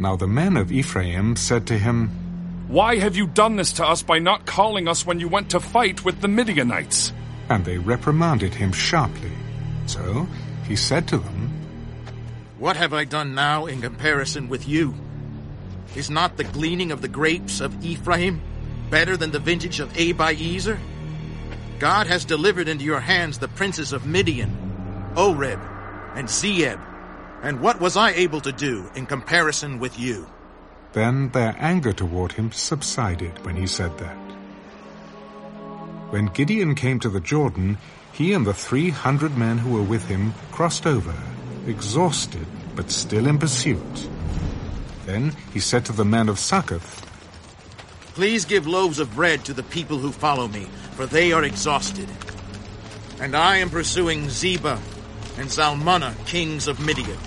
Now the men of Ephraim said to him, Why have you done this to us by not calling us when you went to fight with the Midianites? And they reprimanded him sharply. So he said to them, What have I done now in comparison with you? Is not the gleaning of the grapes of Ephraim better than the vintage of Abiezer? God has delivered into your hands the princes of Midian, Oreb, and Zeeb. And what was I able to do in comparison with you? Then their anger toward him subsided when he said that. When Gideon came to the Jordan, he and the three hundred men who were with him crossed over, exhausted but still in pursuit. Then he said to the men of Succoth, Please give loaves of bread to the people who follow me, for they are exhausted. And I am pursuing Zebah and Zalmunna, kings of Midian.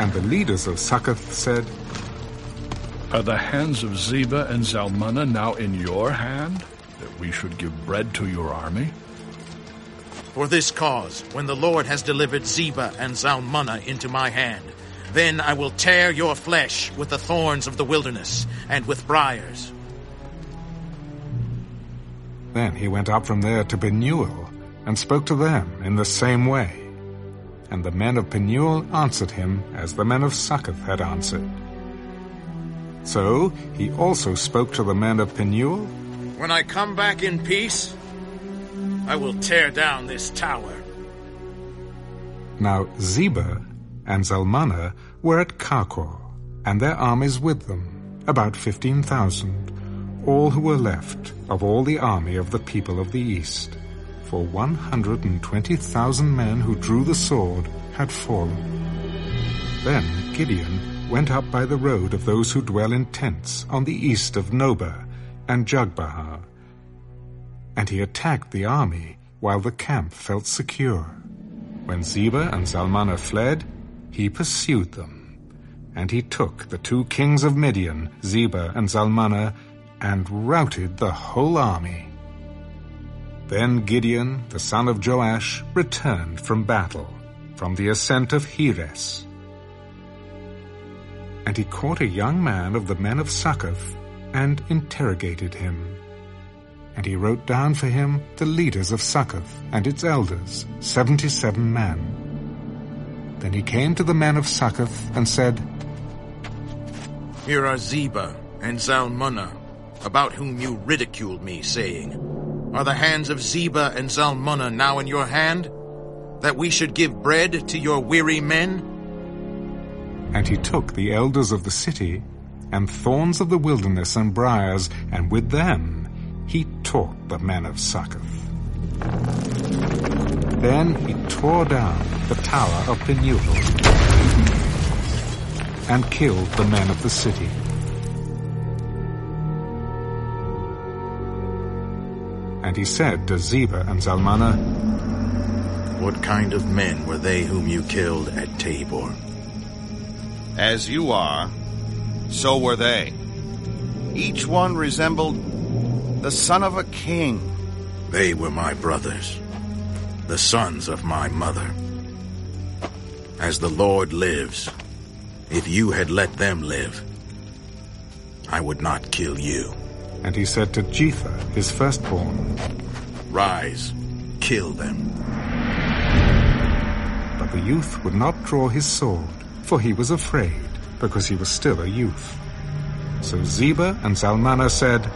And the leaders of Succoth said, Are the hands of Zebah and Zalmunna now in your hand, that we should give bread to your army? For this cause, when the Lord has delivered Zebah and Zalmunna into my hand, then I will tear your flesh with the thorns of the wilderness and with briars. Then he went up from there to Penuel and spoke to them in the same way. And the men of Penuel answered him as the men of Succoth had answered. So he also spoke to the men of Penuel. When I come back in peace, I will tear down this tower. Now Zebah and Zalmunna were at Karkor, and their armies with them, about fifteen thousand, all who were left of all the army of the people of the east for 120,000 men who drew the sword had fallen. Then Gideon went up by the road of those who dwell in tents on the east of Nobah and Jogbehah, and he attacked the army while the camp felt secure. When Zebah and Zalmunna fled, he pursued them, and he took the two kings of Midian, Zebah and Zalmunna, and routed the whole army. Then Gideon, the son of Joash, returned from battle, from the ascent of Heres. And he caught a young man of the men of Succoth, and interrogated him. And he wrote down for him the leaders of Succoth and its elders, seventy-seven men. Then he came to the men of Succoth and said, Here are Zebah and Zalmunna, about whom you ridiculed me, saying, Are the hands of Zebah and Zalmunna now in your hand, that we should give bread to your weary men? And he took the elders of the city, and thorns of the wilderness and briars, and with them he taught the men of Succoth. Then he tore down the tower of Penuel, and killed the men of the city. And he said to Zebah and Zalmunna, What kind of men were they whom you killed at Tabor? As you are, so were they. Each one resembled the son of a king. They were my brothers, the sons of my mother. As the Lord lives, if you had let them live, I would not kill you. And he said to Jether, his firstborn, Rise, kill them. But the youth would not draw his sword, for he was afraid, because he was still a youth. So Zebah and Zalmunna said,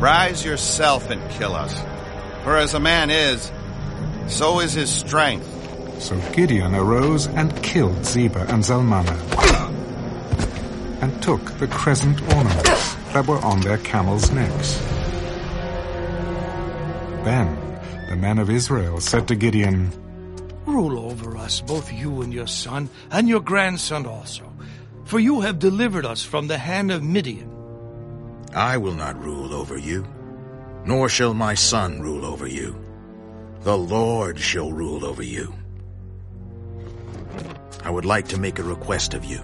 Rise yourself and kill us. For as a man is, so is his strength. So Gideon arose and killed Zebah and Zalmunna, and took the crescent ornaments that were on their camels' necks. Then the men of Israel said to Gideon, Rule over us, both you and your son, and your grandson also, for you have delivered us from the hand of Midian. I will not rule over you, nor shall my son rule over you. The Lord shall rule over you. I would like to make a request of you,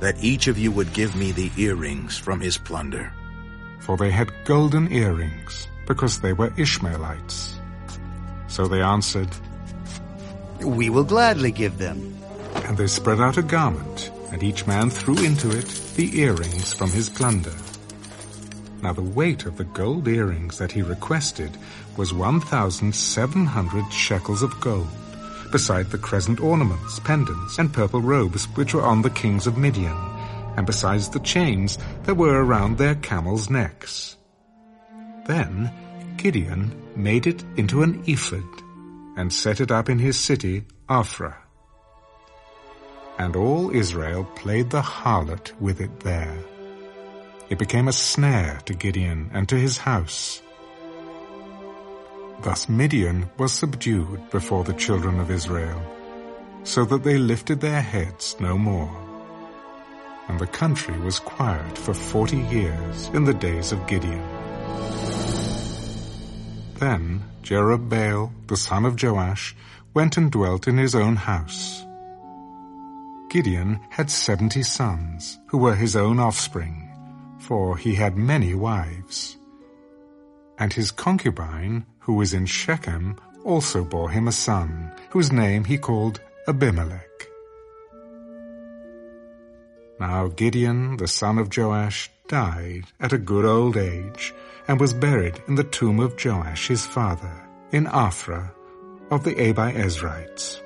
that each of you would give me the earrings from his plunder. For they had golden earrings, because they were Ishmaelites. So they answered, We will gladly give them. And they spread out a garment, and each man threw into it the earrings from his plunder. Now the weight of the gold earrings that he requested was 1,700 shekels of gold, beside the crescent ornaments, pendants, and purple robes which were on the kings of Midian, and besides the chains that were around their camels' necks. Then Gideon made it into an ephod, and set it up in his city, Ophrah. And all Israel played the harlot with it there. It became a snare to Gideon and to his house. Thus Midian was subdued before the children of Israel, so that they lifted their heads no more. And the country was quiet for forty years in the days of Gideon. Then Jerubbaal, the son of Joash, went and dwelt in his own house. Gideon had seventy sons, who were his own offspring for he had many wives. And his concubine, who was in Shechem, also bore him a son, whose name he called Abimelech. Now Gideon, the son of Joash, died at a good old age, and was buried in the tomb of Joash his father, in Ophrah of the Abiezrites.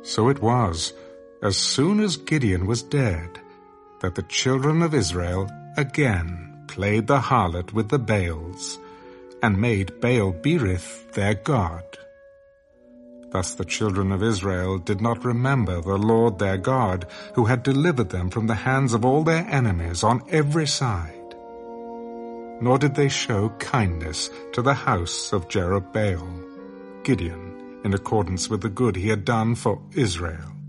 So it was, as soon as Gideon was dead, that the children of Israel again played the harlot with the Baals, and made Baal Berith their god. Thus the children of Israel did not remember the Lord their God, who had delivered them from the hands of all their enemies on every side. Nor did they show kindness to the house of Jerubbaal, Gideon, in accordance with the good he had done for Israel.